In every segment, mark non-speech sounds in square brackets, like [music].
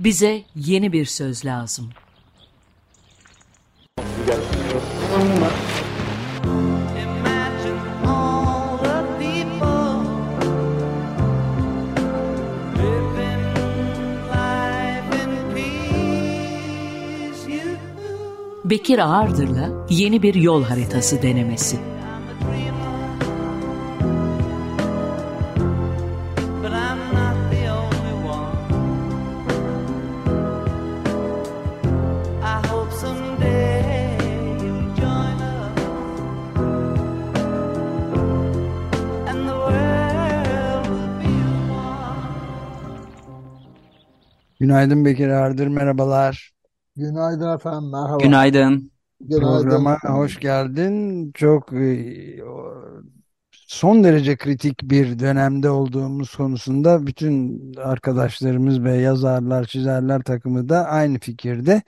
Bize yeni bir söz lazım. Bekir Ağırdır'la yeni bir yol haritası denemesi. Günaydın Bekir Ardır, merhabalar. Günaydın efendim, merhaba. Günaydın. Programa Günaydın. hoş geldin. Çok e, son derece kritik bir dönemde olduğumuz konusunda bütün arkadaşlarımız ve yazarlar, çizerler takımı da aynı fikirde.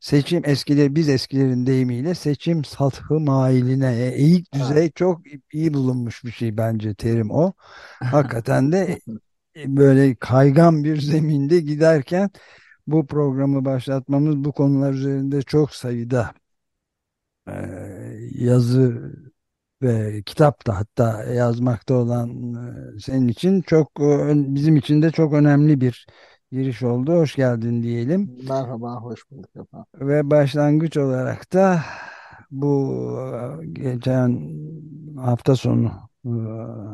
Seçim eskileri, biz eskilerin deyimiyle seçim sathı mailine, e, eğik düzey çok iyi bulunmuş bir şey bence terim o. Hakikaten de [laughs] böyle kaygan bir zeminde giderken bu programı başlatmamız bu konular üzerinde çok sayıda e, yazı ve kitap da hatta yazmakta olan e, senin için çok e, bizim için de çok önemli bir giriş oldu. Hoş geldin diyelim. Merhaba, hoş bulduk efendim. Ve başlangıç olarak da bu e, geçen hafta sonu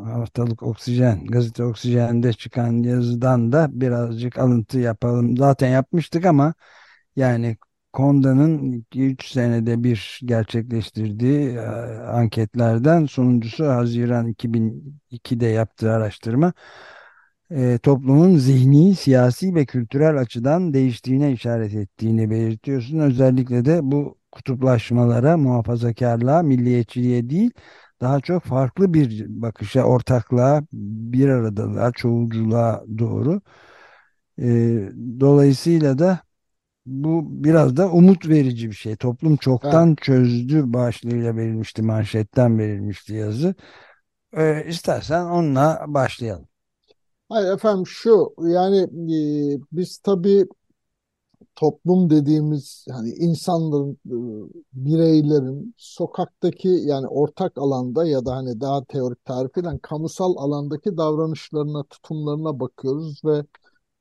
haftalık Oksijen, gazete Oksijen'de çıkan yazıdan da birazcık alıntı yapalım. Zaten yapmıştık ama yani Konda'nın 2-3 senede bir gerçekleştirdiği e, anketlerden sonuncusu Haziran 2002'de yaptığı araştırma e, toplumun zihni, siyasi ve kültürel açıdan değiştiğine işaret ettiğini belirtiyorsun. Özellikle de bu kutuplaşmalara, muhafazakarlığa, milliyetçiliğe değil, daha çok farklı bir bakışa, ortaklığa, bir aradalığa, çoğulculuğa doğru. E, dolayısıyla da bu biraz da umut verici bir şey. Toplum Evet. çoktan çözdü başlığıyla verilmişti, manşetten verilmişti yazı. E, istersen onunla başlayalım. Hayır efendim şu, yani e, biz tabii toplum dediğimiz hani insanların, e, bireylerin sokaktaki yani ortak alanda ya da hani daha teorik tarifiyle kamusal alandaki davranışlarına, tutumlarına bakıyoruz ve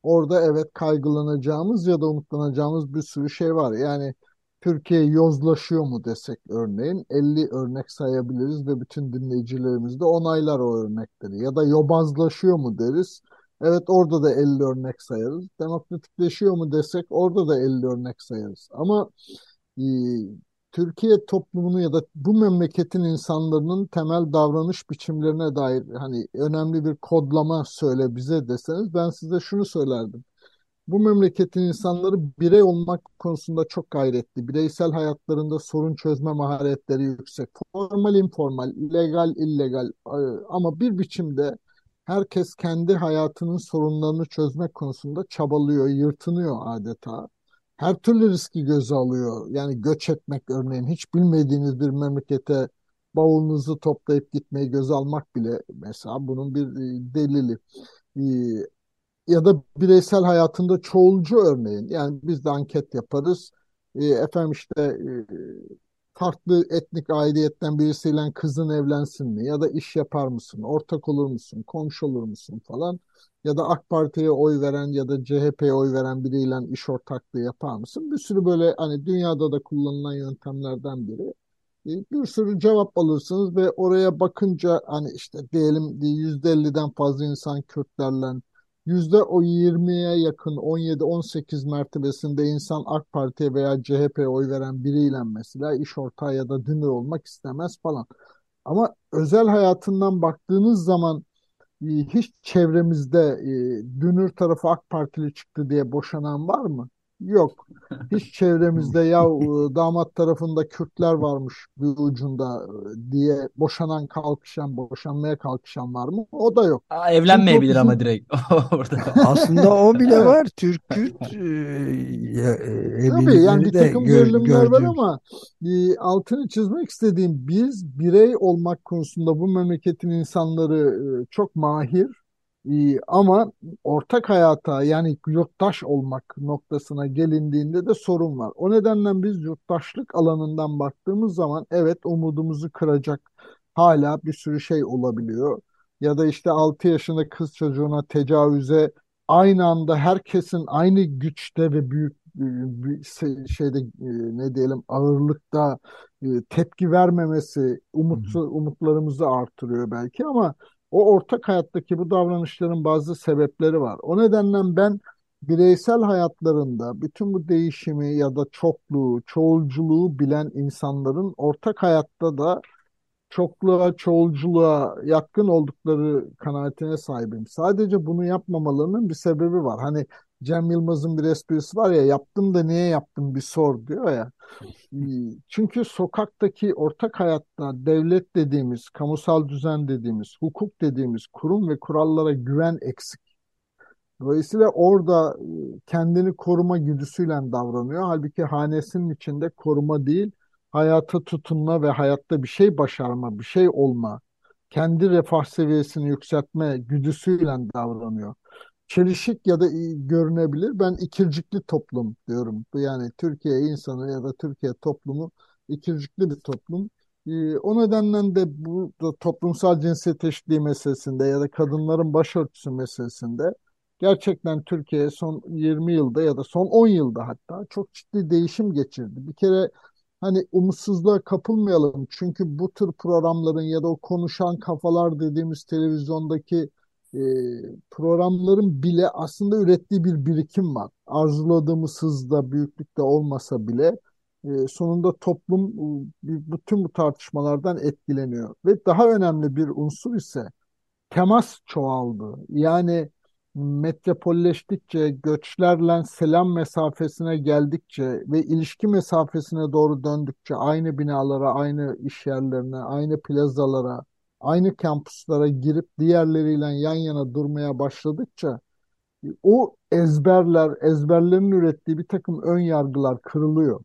Orada evet kaygılanacağımız ya da umutlanacağımız bir sürü şey var. Yani Türkiye yozlaşıyor mu desek örneğin 50 örnek sayabiliriz ve bütün dinleyicilerimiz de onaylar o örnekleri. Ya da yobazlaşıyor mu deriz. Evet orada da 50 örnek sayarız. Demokratikleşiyor mu desek orada da 50 örnek sayarız. Ama e, Türkiye toplumunu ya da bu memleketin insanların temel davranış biçimlerine dair hani önemli bir kodlama söyle bize deseniz ben size şunu söylerdim. Bu memleketin insanları birey olmak konusunda çok gayretli. Bireysel hayatlarında sorun çözme maharetleri yüksek. Formal, informal, legal, illegal e, ama bir biçimde herkes kendi hayatının sorunlarını çözmek konusunda çabalıyor, yırtınıyor adeta. Her türlü riski göze alıyor. Yani göç etmek örneğin hiç bilmediğiniz bir memlekete bavulunuzu toplayıp gitmeyi göze almak bile mesela bunun bir e, delili. E, ya da bireysel hayatında çoğulcu örneğin. Yani biz de anket yaparız. E, efendim işte farklı etnik aidiyetten birisiyle kızın evlensin mi? Ya da iş yapar mısın? Ortak olur musun? Komşu olur musun falan. Ya da AK Parti'ye oy veren ya da CHP'ye oy veren biriyle iş ortaklığı yapar mısın? Bir sürü böyle hani dünyada da kullanılan yöntemlerden biri. E, Bir sürü cevap alırsınız ve oraya bakınca hani işte diyelim %50'den fazla insan Kürtlerle Yüzde o 20'ye yakın 17-18 mertebesinde insan AK Parti'ye veya CHP'ye oy veren biriyle mesela iş ortağı ya da dünür olmak istemez falan. Ama özel hayatından baktığınız zaman e, hiç çevremizde e, dünür tarafı AK Partili çıktı diye boşanan var mı? Yok. [laughs] Hiç çevremizde ya e, damat tarafında Kürtler varmış bir ucunda e, diye boşanan kalkışan, boşanmaya kalkışan var mı? O da yok. Aa, Çünkü evlenmeyebilir ama bizim direkt [laughs] orada. Aslında o bile evet var. Türk-Kürt e, ya- e, Tabii yani bir takım gör- gerilimler var ama e, altını çizmek istediğim biz birey olmak konusunda bu memleketin insanları e, çok mahir. Ee, ama ortak hayata yani yurttaş olmak noktasına gelindiğinde de sorun var. O nedenle biz yurttaşlık alanından baktığımız zaman evet umudumuzu kıracak hala bir sürü şey olabiliyor. Ya da işte 6 yaşında kız çocuğuna tecavüze aynı anda herkesin aynı güçte ve büyük bir şeyde e, ne diyelim ağırlıkta e, tepki vermemesi umutsu, umutlarımızı artırıyor belki ama o ortak hayattaki bu davranışların bazı sebepleri var. O nedenle ben bireysel hayatlarında bütün bu değişimi ya da çokluğu, çoğulculuğu bilen insanların ortak hayatta da çokluğa, çoğulculuğa yatkın oldukları kanaatine sahibim. Sadece bunu yapmamalarının bir sebebi var. Hani Cem Yılmaz'ın bir esprisi var ya yaptım da niye yaptım bir sor diyor ya. [laughs] Çünkü sokaktaki ortak hayatta devlet dediğimiz, kamusal düzen dediğimiz, hukuk dediğimiz kurum ve kurallara güven eksik. Dolayısıyla orada e, kendini koruma güdüsüyle davranıyor. Halbuki hanesinin içinde koruma değil, hayata tutunma ve hayatta bir şey başarma, bir şey olma, kendi refah seviyesini yükseltme güdüsüyle davranıyor çelişik ya da görünebilir. Ben ikircikli toplum diyorum. Yani Türkiye insanı ya da Türkiye toplumu ikircikli bir toplum. Ee, o nedenle de bu toplumsal cinsiyet eşitliği meselesinde ya da kadınların başörtüsü meselesinde gerçekten Türkiye son 20 yılda ya da son 10 yılda hatta çok ciddi değişim geçirdi. Bir kere hani umutsuzluğa kapılmayalım. Çünkü bu tür programların ya da o konuşan kafalar dediğimiz televizyondaki e, programların bile aslında ürettiği bir birikim var. Arzuladığımız hızda, büyüklükte olmasa bile e, sonunda toplum e, bütün bu tartışmalardan etkileniyor. Ve daha önemli bir unsur ise temas çoğaldı. Yani metropolleştikçe, göçlerle selam mesafesine geldikçe ve ilişki mesafesine doğru döndükçe aynı binalara, aynı iş yerlerine, aynı plazalara, aynı kampüslere girip diğerleriyle yan yana durmaya başladıkça o ezberler, ezberlerin ürettiği bir takım ön yargılar kırılıyor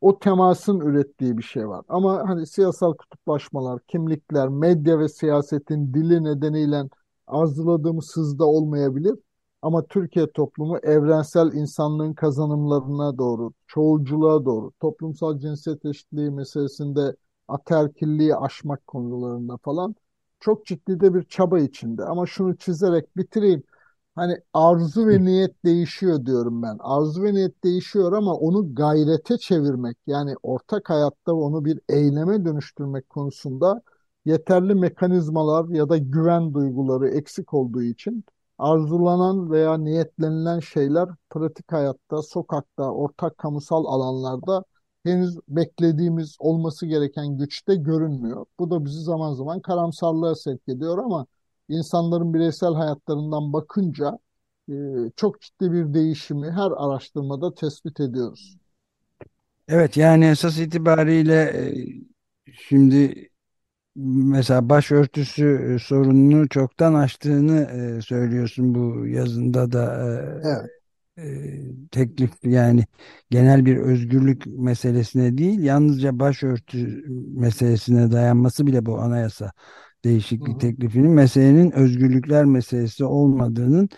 o temasın ürettiği bir şey var. Ama hani siyasal kutuplaşmalar, kimlikler, medya ve siyasetin dili nedeniyle arzuladığımız hızda olmayabilir. Ama Türkiye toplumu evrensel insanlığın kazanımlarına doğru, çoğulculuğa doğru, toplumsal cinsiyet eşitliği meselesinde ataerkilliği aşmak konularında falan çok ciddi de bir çaba içinde. Ama şunu çizerek bitireyim. Hani arzu ve niyet değişiyor diyorum ben. Arzu ve niyet değişiyor ama onu gayrete çevirmek yani ortak hayatta onu bir eyleme dönüştürmek konusunda yeterli mekanizmalar ya da güven duyguları eksik olduğu için arzulanan veya niyetlenilen şeyler pratik hayatta, sokakta, ortak kamusal alanlarda henüz beklediğimiz olması gereken güçte görünmüyor. Bu da bizi zaman zaman karamsarlığa sevk ediyor ama insanların bireysel hayatlarından bakınca e, çok ciddi bir değişimi her araştırmada tespit ediyoruz. Evet yani esas itibariyle e, şimdi mesela başörtüsü e, sorununu çoktan aştığını e, söylüyorsun bu yazında da Evet. E, teklif yani genel bir özgürlük meselesine değil yalnızca başörtü meselesine dayanması bile bu anayasa Hı değişiklik hı. teklifinin meselenin özgürlükler meselesi olmadığının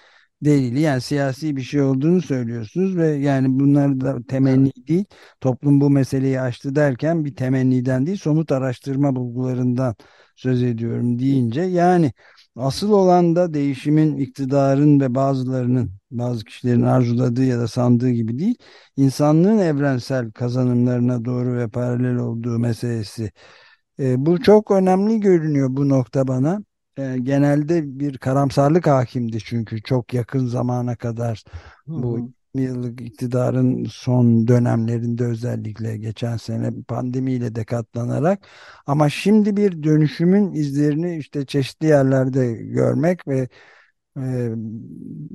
delili yani siyasi bir şey olduğunu söylüyorsunuz ve yani bunlar da Evet. temenni değil toplum bu meseleyi aştı derken bir temenniden değil somut araştırma bulgularından söz ediyorum deyince yani asıl olan da değişimin iktidarın ve bazılarının bazı kişilerin arzuladığı ya da sandığı gibi değil insanlığın evrensel kazanımlarına doğru ve paralel olduğu meselesi e, bu çok önemli görünüyor bu nokta bana. E, genelde bir karamsarlık hakimdi çünkü çok yakın zamana kadar bu hı. 20 yıllık iktidarın son dönemlerinde özellikle geçen sene pandemiyle de katlanarak ama şimdi bir dönüşümün izlerini işte çeşitli yerlerde görmek ve e,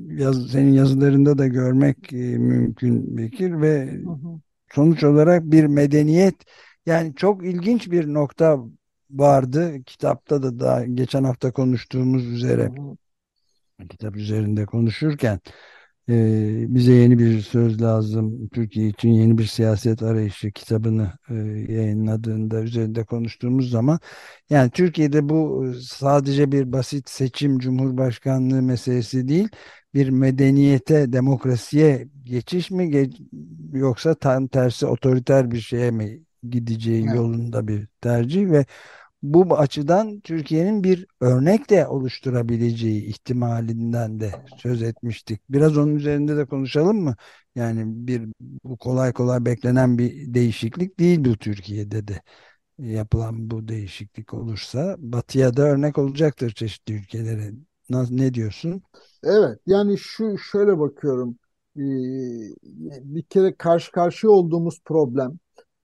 yaz, senin yazılarında da görmek e, mümkün Bekir ve Hı hı. sonuç olarak bir medeniyet yani çok ilginç bir nokta vardı. Kitapta da daha geçen hafta konuştuğumuz üzere hı. kitap üzerinde konuşurken Ee, bize yeni bir söz lazım. Türkiye için yeni bir siyaset arayışı kitabını e, yayınladığında üzerinde konuştuğumuz zaman yani Türkiye'de bu e, sadece bir basit seçim cumhurbaşkanlığı meselesi değil bir medeniyete, demokrasiye geçiş mi geç- yoksa tam tersi otoriter bir şeye mi gideceği Evet. yolunda bir tercih ve bu açıdan Türkiye'nin bir örnek de oluşturabileceği ihtimalinden de söz etmiştik. Biraz onun üzerinde de konuşalım mı? Yani bir bu kolay kolay beklenen bir değişiklik değil bu Türkiye'de de yapılan bu değişiklik olursa Batı'ya da örnek olacaktır çeşitli ülkelere. Ne diyorsun? Evet, yani şu şöyle bakıyorum. Ee, bir kere karşı karşıya olduğumuz problem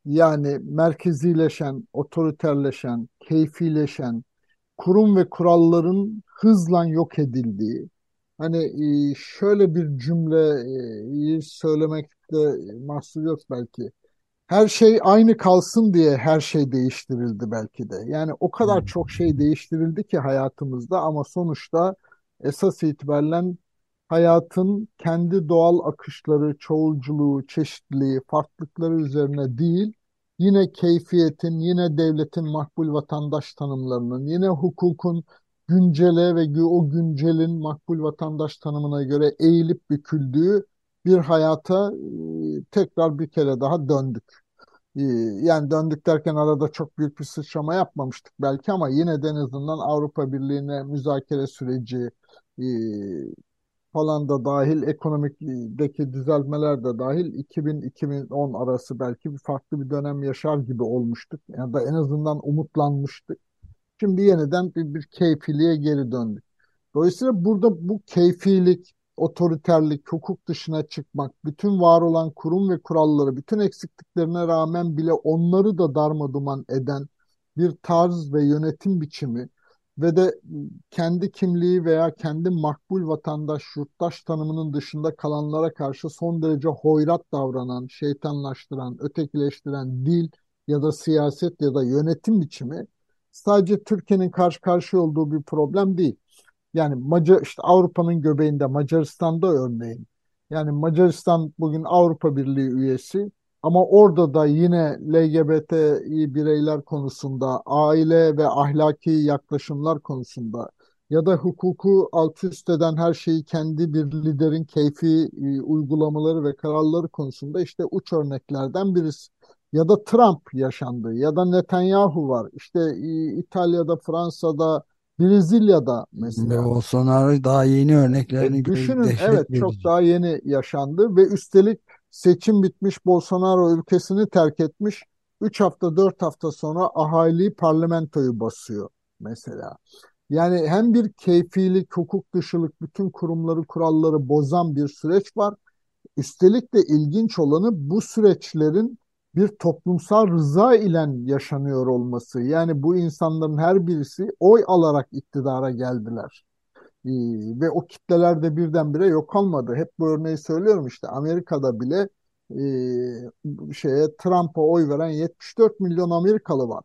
yani merkezileşen, otoriterleşen, keyfileşen, kurum ve kuralların hızla yok edildiği. Hani e, şöyle bir cümleyi söylemekte mahsur yok belki. Her şey aynı kalsın diye her şey değiştirildi belki de. Yani o kadar Hmm. çok şey değiştirildi ki hayatımızda ama sonuçta esas itibaren hayatın kendi doğal akışları, çoğulculuğu, çeşitliliği, farklılıkları üzerine değil, yine keyfiyetin, yine devletin makbul vatandaş tanımlarının, yine hukukun güncele ve o güncelin makbul vatandaş tanımına göre eğilip büküldüğü bir hayata e, tekrar bir kere daha döndük. Yani döndük derken arada çok büyük bir sıçrama yapmamıştık belki ama yine en azından Avrupa Birliği'ne müzakere süreci e, falan da dahil, ekonomikteki düzeltmeler de dahil 2000-2010 arası belki bir farklı bir dönem yaşar gibi olmuştuk. Ya da en azından umutlanmıştık. Şimdi yeniden bir, bir keyfiliğe geri döndük. Dolayısıyla burada bu keyfilik, otoriterlik, hukuk dışına çıkmak, bütün var olan kurum ve kuralları, bütün eksikliklerine rağmen bile onları da darmaduman eden bir tarz ve yönetim biçimi ve de kendi kimliği veya kendi makbul vatandaş, yurttaş tanımının dışında kalanlara karşı son derece hoyrat davranan, şeytanlaştıran, ötekileştiren dil ya da siyaset ya da yönetim biçimi sadece Türkiye'nin karşı karşıya olduğu bir problem değil. Yani Macar işte Avrupa'nın göbeğinde Macaristan'da örneğin. Yani Macaristan bugün Avrupa Birliği üyesi ama orada da yine LGBTİ bireyler konusunda, aile ve ahlaki yaklaşımlar konusunda ya da hukuku alt üst eden her şeyi kendi bir liderin keyfi e, uygulamaları ve kararları konusunda işte uç örneklerden birisi. Ya da Trump yaşandı ya da Netanyahu var. İşte e, İtalya'da, Fransa'da, Brezilya'da Ve mesela. Bolsonaro daha yeni örneklerini E, düşünün evet çok daha yeni yaşandı ve üstelik seçim bitmiş Bolsonaro ülkesini terk etmiş. 3 hafta 4 hafta sonra ahali parlamentoyu basıyor mesela. Yani hem bir keyfilik, hukuk dışılık, bütün kurumları, kuralları bozan bir süreç var. Üstelik de ilginç olanı bu süreçlerin bir toplumsal rıza ile yaşanıyor olması. Yani bu insanların her birisi oy alarak iktidara geldiler. Ee, ve o kitleler de birdenbire yok olmadı. Hep bu örneği söylüyorum işte Amerika'da bile e, şeye Trump'a oy veren 74 milyon Amerikalı var.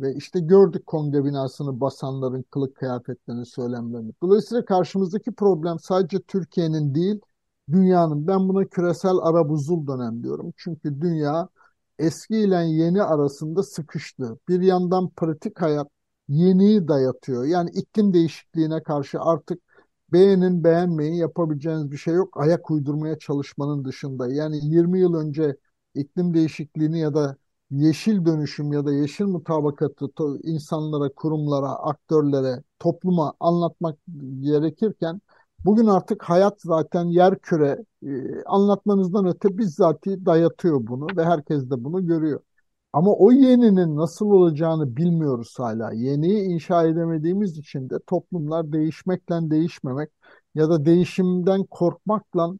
Ve işte gördük kongre binasını basanların kılık kıyafetlerini, söylemlerini. Dolayısıyla karşımızdaki problem sadece Türkiye'nin değil, dünyanın. Ben buna küresel ara buzul dönem diyorum. Çünkü dünya eski ile yeni arasında sıkıştı. Bir yandan pratik hayat yeniyi dayatıyor. Yani iklim değişikliğine karşı artık beğenin beğenmeyin yapabileceğiniz bir şey yok. Ayak uydurmaya çalışmanın dışında. Yani 20 yıl önce iklim değişikliğini ya da yeşil dönüşüm ya da yeşil mutabakatı insanlara, kurumlara, aktörlere, topluma anlatmak gerekirken bugün artık hayat zaten yerküre e, anlatmanızdan öte bizzati dayatıyor bunu ve herkes de bunu görüyor. Ama o yeninin nasıl olacağını bilmiyoruz hala. Yeniyi inşa edemediğimiz için de toplumlar değişmekle değişmemek ya da değişimden korkmakla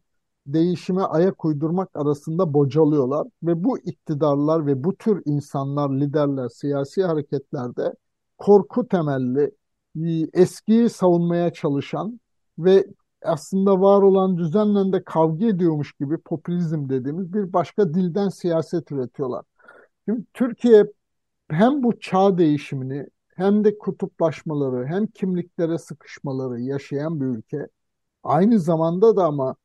değişime ayak uydurmak arasında bocalıyorlar. Ve bu iktidarlar ve bu tür insanlar, liderler, siyasi hareketlerde korku temelli, e, eskiyi savunmaya çalışan ve aslında var olan düzenle de kavga ediyormuş gibi popülizm dediğimiz bir başka dilden siyaset üretiyorlar. Şimdi Türkiye hem bu çağ değişimini hem de kutuplaşmaları hem kimliklere sıkışmaları yaşayan bir ülke. Aynı zamanda da ama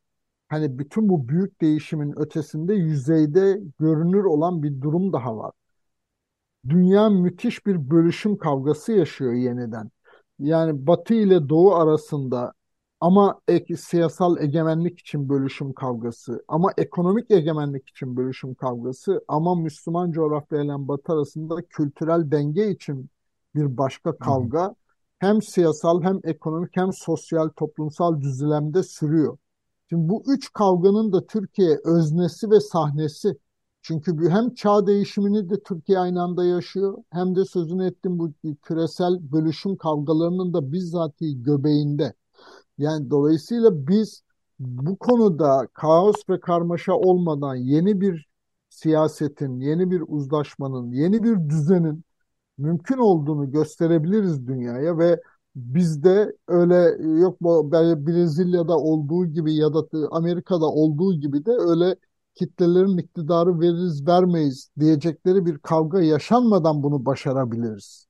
hani bütün bu büyük değişimin ötesinde yüzeyde görünür olan bir durum daha var. Dünya müthiş bir bölüşüm kavgası yaşıyor yeniden. Yani Batı ile Doğu arasında ama ek, siyasal egemenlik için bölüşüm kavgası, ama ekonomik egemenlik için bölüşüm kavgası, ama Müslüman coğrafyayla Batı arasında kültürel denge için bir başka kavga hı. hem siyasal hem ekonomik hem sosyal toplumsal düzlemde sürüyor. Şimdi bu üç kavganın da Türkiye öznesi ve sahnesi. Çünkü hem çağ değişimini de Türkiye aynı anda yaşıyor hem de sözünü ettim bu küresel bölüşüm kavgalarının da bizzati göbeğinde. Yani dolayısıyla biz bu konuda kaos ve karmaşa olmadan yeni bir siyasetin, yeni bir uzlaşmanın, yeni bir düzenin mümkün olduğunu gösterebiliriz dünyaya ve bizde öyle yok Brezilya'da olduğu gibi ya da Amerika'da olduğu gibi de öyle kitlelerin iktidarı veririz vermeyiz diyecekleri bir kavga yaşanmadan bunu başarabiliriz.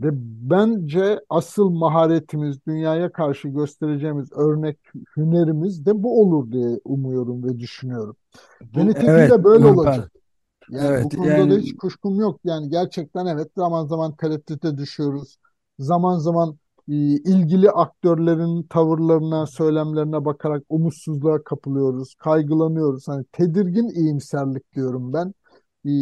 Ve bence asıl maharetimiz, dünyaya karşı göstereceğimiz örnek hünerimiz de bu olur diye umuyorum ve düşünüyorum. Ve nitekim evet, de böyle olacak. Yani evet, bu konuda yani... da hiç kuşkum yok. Yani gerçekten evet zaman zaman tereddüte düşüyoruz. Zaman zaman e, ilgili aktörlerin tavırlarına, söylemlerine bakarak umutsuzluğa kapılıyoruz, kaygılanıyoruz. Hani tedirgin iyimserlik diyorum ben. E,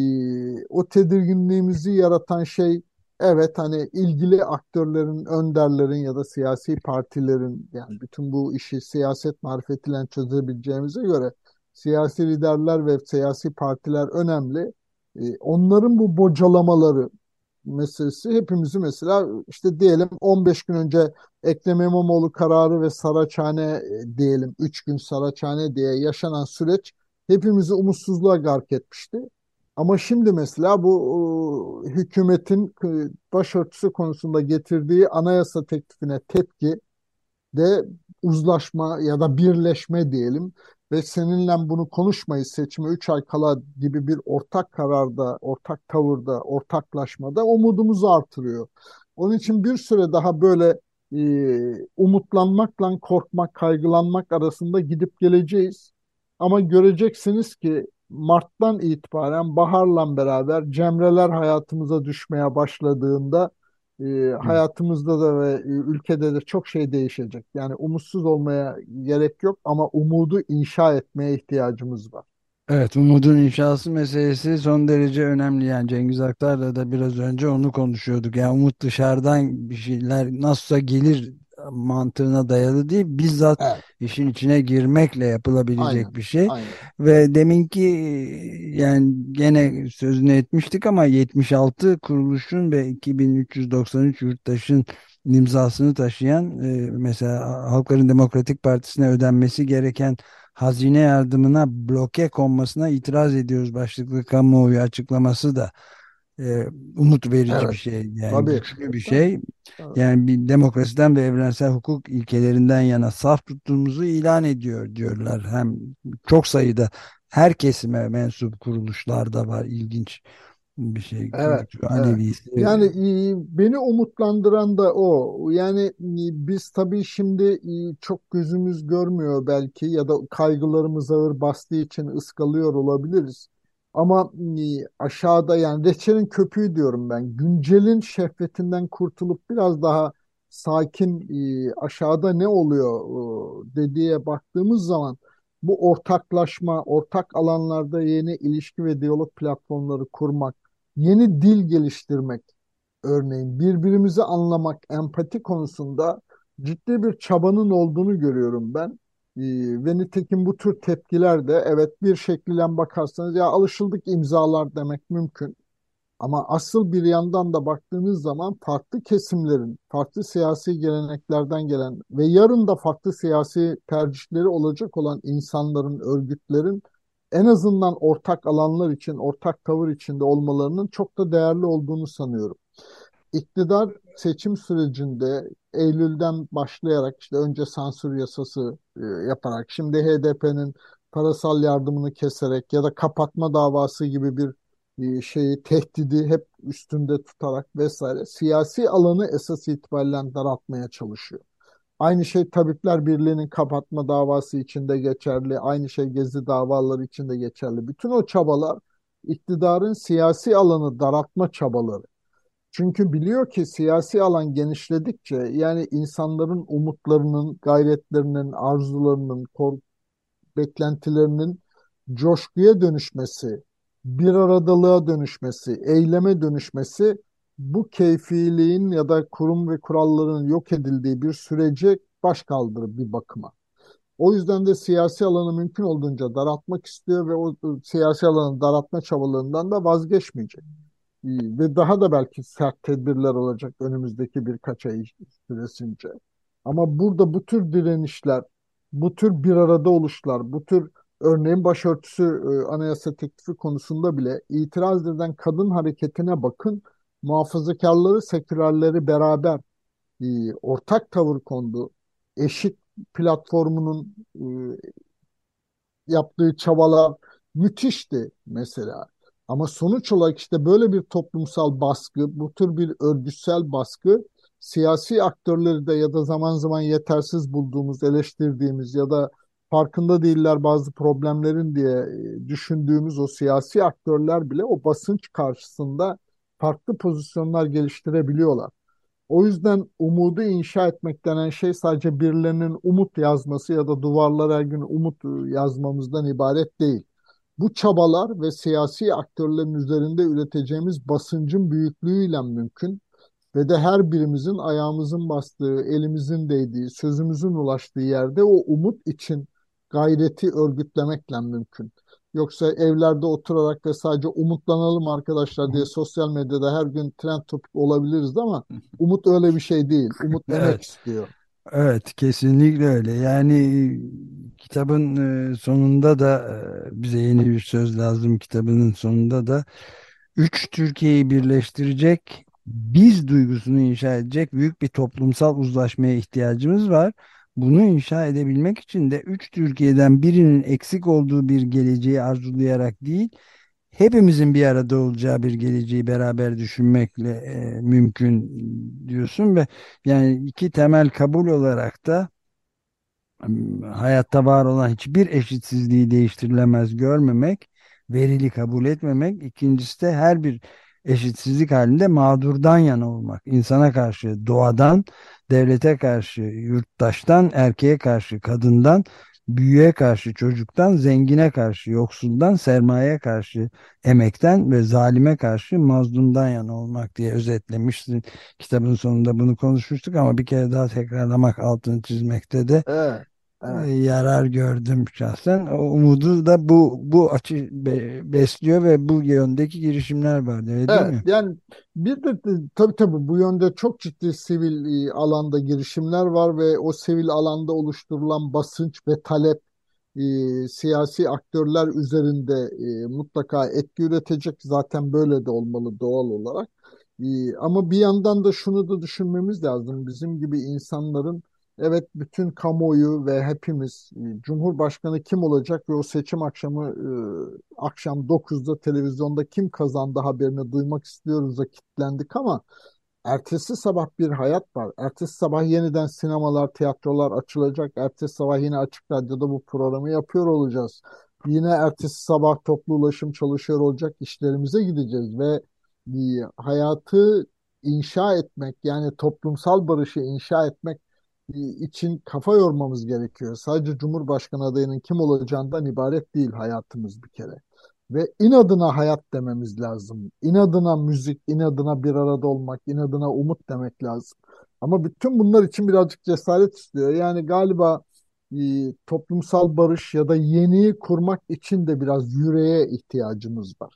o tedirginliğimizi yaratan şey Evet hani ilgili aktörlerin, önderlerin ya da siyasi partilerin yani bütün bu işi siyaset marifetiyle çözebileceğimize göre siyasi liderler ve siyasi partiler önemli. Ee, onların bu bocalamaları meselesi hepimizi mesela işte diyelim 15 gün önce Ekrem İmamoğlu kararı ve Saraçhane e, diyelim 3 gün Saraçhane diye yaşanan süreç hepimizi umutsuzluğa gark etmişti. Ama şimdi mesela bu hükümetin başörtüsü konusunda getirdiği anayasa teklifine tepki de uzlaşma ya da birleşme diyelim ve seninle bunu konuşmayız seçime 3 ay kala gibi bir ortak kararda, ortak tavırda, ortaklaşmada umudumuzu artırıyor. Onun için bir süre daha böyle e, umutlanmakla korkmak, kaygılanmak arasında gidip geleceğiz. Ama göreceksiniz ki Mart'tan itibaren baharla beraber cemreler hayatımıza düşmeye başladığında e, hayatımızda da ve e, ülkede de çok şey değişecek. Yani umutsuz olmaya gerek yok ama umudu inşa etmeye ihtiyacımız var. Evet, umudun inşası meselesi son derece önemli. Yani Cengiz Aktar'la da biraz önce onu konuşuyorduk. Yani umut dışarıdan bir şeyler nasılsa gelir mantığına dayalı değil. Bizzat evet. işin içine girmekle yapılabilecek aynen, bir şey. Aynen. Ve deminki yani gene sözünü etmiştik ama 76 kuruluşun ve 2393 yurttaşın imzasını taşıyan e, mesela Halkların Demokratik Partisi'ne ödenmesi gereken hazine yardımına bloke konmasına itiraz ediyoruz başlıklı kamuoyu açıklaması da e, umut verici evet. bir şey yani Tabii. güçlü bir şey. Yani bir demokrasiden ve evrensel hukuk ilkelerinden yana saf tuttuğumuzu ilan ediyor diyorlar. Hem çok sayıda her kesime mensup kuruluşlar da var ilginç bir şey. Evet, evet. Yani e, beni umutlandıran da o. Yani e, biz tabii şimdi e, çok gözümüz görmüyor belki ya da kaygılarımız ağır bastığı için ıskalıyor olabiliriz. Ama e, aşağıda yani reçelin köpüğü diyorum ben. Güncelin şehvetinden kurtulup biraz daha sakin e, aşağıda ne oluyor e, dediğe baktığımız zaman bu ortaklaşma, ortak alanlarda yeni ilişki ve diyalog platformları kurmak, yeni dil geliştirmek örneğin birbirimizi anlamak, empati konusunda ciddi bir çabanın olduğunu görüyorum ben. Ee, ve nitekim bu tür tepkiler de evet bir şekliyle bakarsanız ya alışıldık imzalar demek mümkün. Ama asıl bir yandan da baktığınız zaman farklı kesimlerin, farklı siyasi geleneklerden gelen ve yarın da farklı siyasi tercihleri olacak olan insanların, örgütlerin en azından ortak alanlar için, ortak tavır içinde olmalarının çok da değerli olduğunu sanıyorum. İktidar seçim sürecinde Eylül'den başlayarak işte önce sansür yasası e, yaparak şimdi HDP'nin parasal yardımını keserek ya da kapatma davası gibi bir e, şeyi tehdidi hep üstünde tutarak vesaire siyasi alanı esas itibariyle daraltmaya çalışıyor. Aynı şey Tabipler Birliği'nin kapatma davası içinde geçerli. Aynı şey Gezi davaları içinde geçerli. Bütün o çabalar iktidarın siyasi alanı daraltma çabaları. Çünkü biliyor ki siyasi alan genişledikçe yani insanların umutlarının, gayretlerinin, arzularının, beklentilerinin coşkuya dönüşmesi, bir aradalığa dönüşmesi, eyleme dönüşmesi bu keyfiliğin ya da kurum ve kuralların yok edildiği bir sürece baş kaldırır bir bakıma. O yüzden de siyasi alanı mümkün olduğunca daraltmak istiyor ve o siyasi alanı daraltma çabalarından da vazgeçmeyecek. Ve daha da belki sert tedbirler olacak önümüzdeki birkaç ay süresince. Ama burada bu tür direnişler, bu tür bir arada oluşlar, bu tür örneğin başörtüsü e, anayasa teklifi konusunda bile itiraz eden kadın hareketine bakın. Muhafazakarları, sekülerleri beraber e, ortak tavır kondu. Eşit platformunun e, yaptığı çabalar müthişti mesela. Ama sonuç olarak işte böyle bir toplumsal baskı, bu tür bir örgütsel baskı siyasi aktörleri de ya da zaman zaman yetersiz bulduğumuz, eleştirdiğimiz ya da farkında değiller bazı problemlerin diye e, düşündüğümüz o siyasi aktörler bile o basınç karşısında farklı pozisyonlar geliştirebiliyorlar. O yüzden umudu inşa etmek denen şey sadece birilerinin umut yazması ya da duvarlara her gün umut e, yazmamızdan ibaret değil. Bu çabalar ve siyasi aktörlerin üzerinde üreteceğimiz basıncın büyüklüğüyle mümkün ve de her birimizin ayağımızın bastığı, elimizin değdiği, sözümüzün ulaştığı yerde o umut için gayreti örgütlemekle mümkün. Yoksa evlerde oturarak ve sadece umutlanalım arkadaşlar diye sosyal medyada her gün trend topik olabiliriz ama umut öyle bir şey değil. Umut [laughs] demek evet. istiyor. Evet kesinlikle öyle. Yani kitabın e, sonunda da e, bize yeni bir söz lazım. Kitabının sonunda da üç Türkiye'yi birleştirecek biz duygusunu inşa edecek büyük bir toplumsal uzlaşmaya ihtiyacımız var. Bunu inşa edebilmek için de üç Türkiye'den birinin eksik olduğu bir geleceği arzulayarak değil, hepimizin bir arada olacağı bir geleceği beraber düşünmekle e, mümkün diyorsun ve yani iki temel kabul olarak da hayatta var olan hiçbir eşitsizliği değiştirilemez görmemek, verili kabul etmemek, ikincisi de her bir eşitsizlik halinde mağdurdan yana olmak. insana karşı, doğadan, devlete karşı, yurttaştan, erkeğe karşı, kadından, büyüğe karşı, çocuktan, zengine karşı, yoksuldan, sermayeye karşı, emekten ve zalime karşı mazlumdan yana olmak diye özetlemişsin. Kitabın sonunda bunu konuşmuştuk ama bir kere daha tekrarlamak, altını çizmekte de evet. Evet. yarar gördüm şahsen. O umudu da bu bu açı besliyor ve bu yöndeki girişimler var değil evet, mi? Yani bir de tabii tabii bu yönde çok ciddi sivil e, alanda girişimler var ve o sivil alanda oluşturulan basınç ve talep e, siyasi aktörler üzerinde e, mutlaka etki üretecek. Zaten böyle de olmalı doğal olarak. E, ama bir yandan da şunu da düşünmemiz lazım. Bizim gibi insanların Evet bütün kamuoyu ve hepimiz e, Cumhurbaşkanı kim olacak ve o seçim akşamı e, akşam 9'da televizyonda kim kazandı haberini duymak istiyoruz da kilitlendik ama ertesi sabah bir hayat var. Ertesi sabah yeniden sinemalar, tiyatrolar açılacak. Ertesi sabah yine Açık Radyo'da bu programı yapıyor olacağız. Yine ertesi sabah toplu ulaşım çalışıyor olacak. işlerimize gideceğiz ve hayatı inşa etmek yani toplumsal barışı inşa etmek için kafa yormamız gerekiyor. Sadece Cumhurbaşkanı adayının kim olacağından ibaret değil hayatımız bir kere. Ve inadına hayat dememiz lazım. İnadına müzik, inadına bir arada olmak, inadına umut demek lazım. Ama bütün bunlar için birazcık cesaret istiyor. Yani galiba e, toplumsal barış ya da yeniyi kurmak için de biraz yüreğe ihtiyacımız var.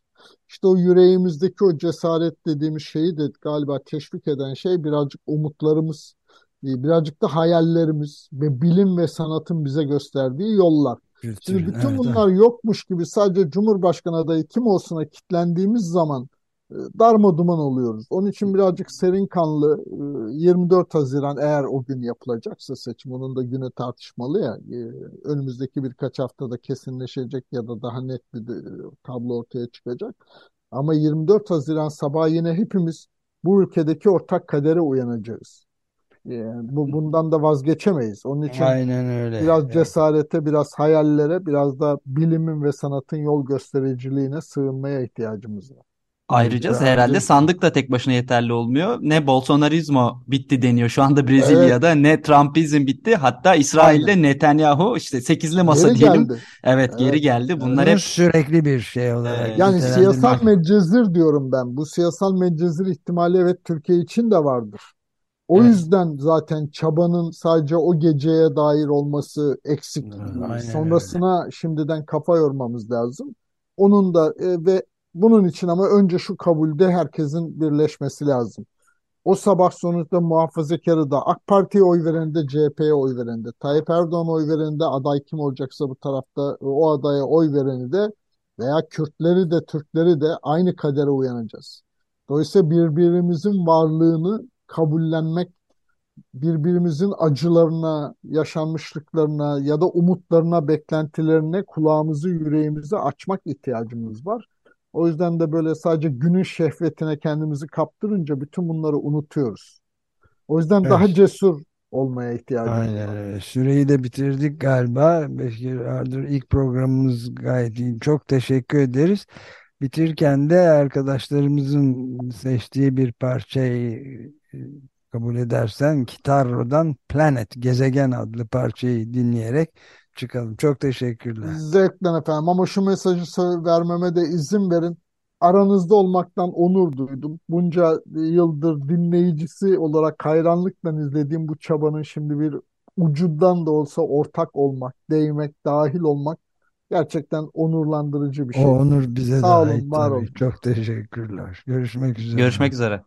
İşte o yüreğimizdeki o cesaret dediğimiz şeyi de galiba teşvik eden şey birazcık umutlarımız birazcık da hayallerimiz ve bilim ve sanatın bize gösterdiği yollar. Kültür, Şimdi bütün evet, bunlar evet. yokmuş gibi sadece Cumhurbaşkanı adayı kim olsuna kitlendiğimiz zaman e, darma duman oluyoruz. Onun için birazcık serin kanlı 24 e, Haziran eğer o gün yapılacaksa seçim onun da günü tartışmalı ya e, önümüzdeki birkaç haftada kesinleşecek ya da daha net bir tablo ortaya çıkacak. Ama 24 Haziran sabah yine hepimiz bu ülkedeki ortak kadere uyanacağız. Yani bu bundan da vazgeçemeyiz. Onun için Aynen öyle. biraz cesarete, biraz hayallere, biraz da bilimin ve sanatın yol göstericiliğine sığınmaya ihtiyacımız var. Ayrıca Bence- herhalde sandık da tek başına yeterli olmuyor. Ne Bolsonarizmo bitti deniyor şu anda Brezilya'da ne Trumpizm bitti. Hatta İsrail'de Netanyahu işte sekizli masa Geri diyelim. geldi. Evet Evet. geri geldi. Bunlar Bunu hep sürekli bir şey olarak Evet. Yani siyasal medcezir diyorum ben. Bu siyasal medcezir ihtimali evet Türkiye için de vardır. O Evet. yüzden zaten çabanın sadece o geceye dair olması eksik. Aynen Sonrasına şimdiden kafa yormamız lazım. Onun da e, ve bunun için ama önce şu kabulde herkesin birleşmesi lazım. O sabah sonuçta muhafazakarı da AK Parti'ye oy veren de CHP'ye oy veren de Tayyip Erdoğan oy veren de aday kim olacaksa bu tarafta o adaya oy vereni de veya Kürtleri de Türkleri de aynı kadere uyanacağız. Dolayısıyla birbirimizin varlığını kabullenmek, birbirimizin acılarına, yaşanmışlıklarına ya da umutlarına, beklentilerine kulağımızı, yüreğimizi açmak ihtiyacımız var. O yüzden de böyle sadece günün şehvetine kendimizi kaptırınca bütün bunları unutuyoruz. O yüzden daha Evet. cesur olmaya ihtiyacımız Aynen var. öyle. Süreyi de bitirdik galiba. Bekir Ardır ilk programımız gayet iyi. Çok teşekkür ederiz. Bitirken de arkadaşlarımızın seçtiği bir parçayı kabul edersen Kitarro'dan Planet, Gezegen adlı parçayı dinleyerek çıkalım. Çok teşekkürler. Zevkle efendim ama şu mesajı vermeme de izin verin. Aranızda olmaktan onur duydum. Bunca yıldır dinleyicisi olarak hayranlıkla izlediğim bu çabanın şimdi bir ucundan da olsa ortak olmak, değmek, dahil olmak gerçekten onurlandırıcı bir O şey. onur bize de Sağ olun, ait var tabii. olun. Çok teşekkürler. Görüşmek üzere. görüşmek üzere.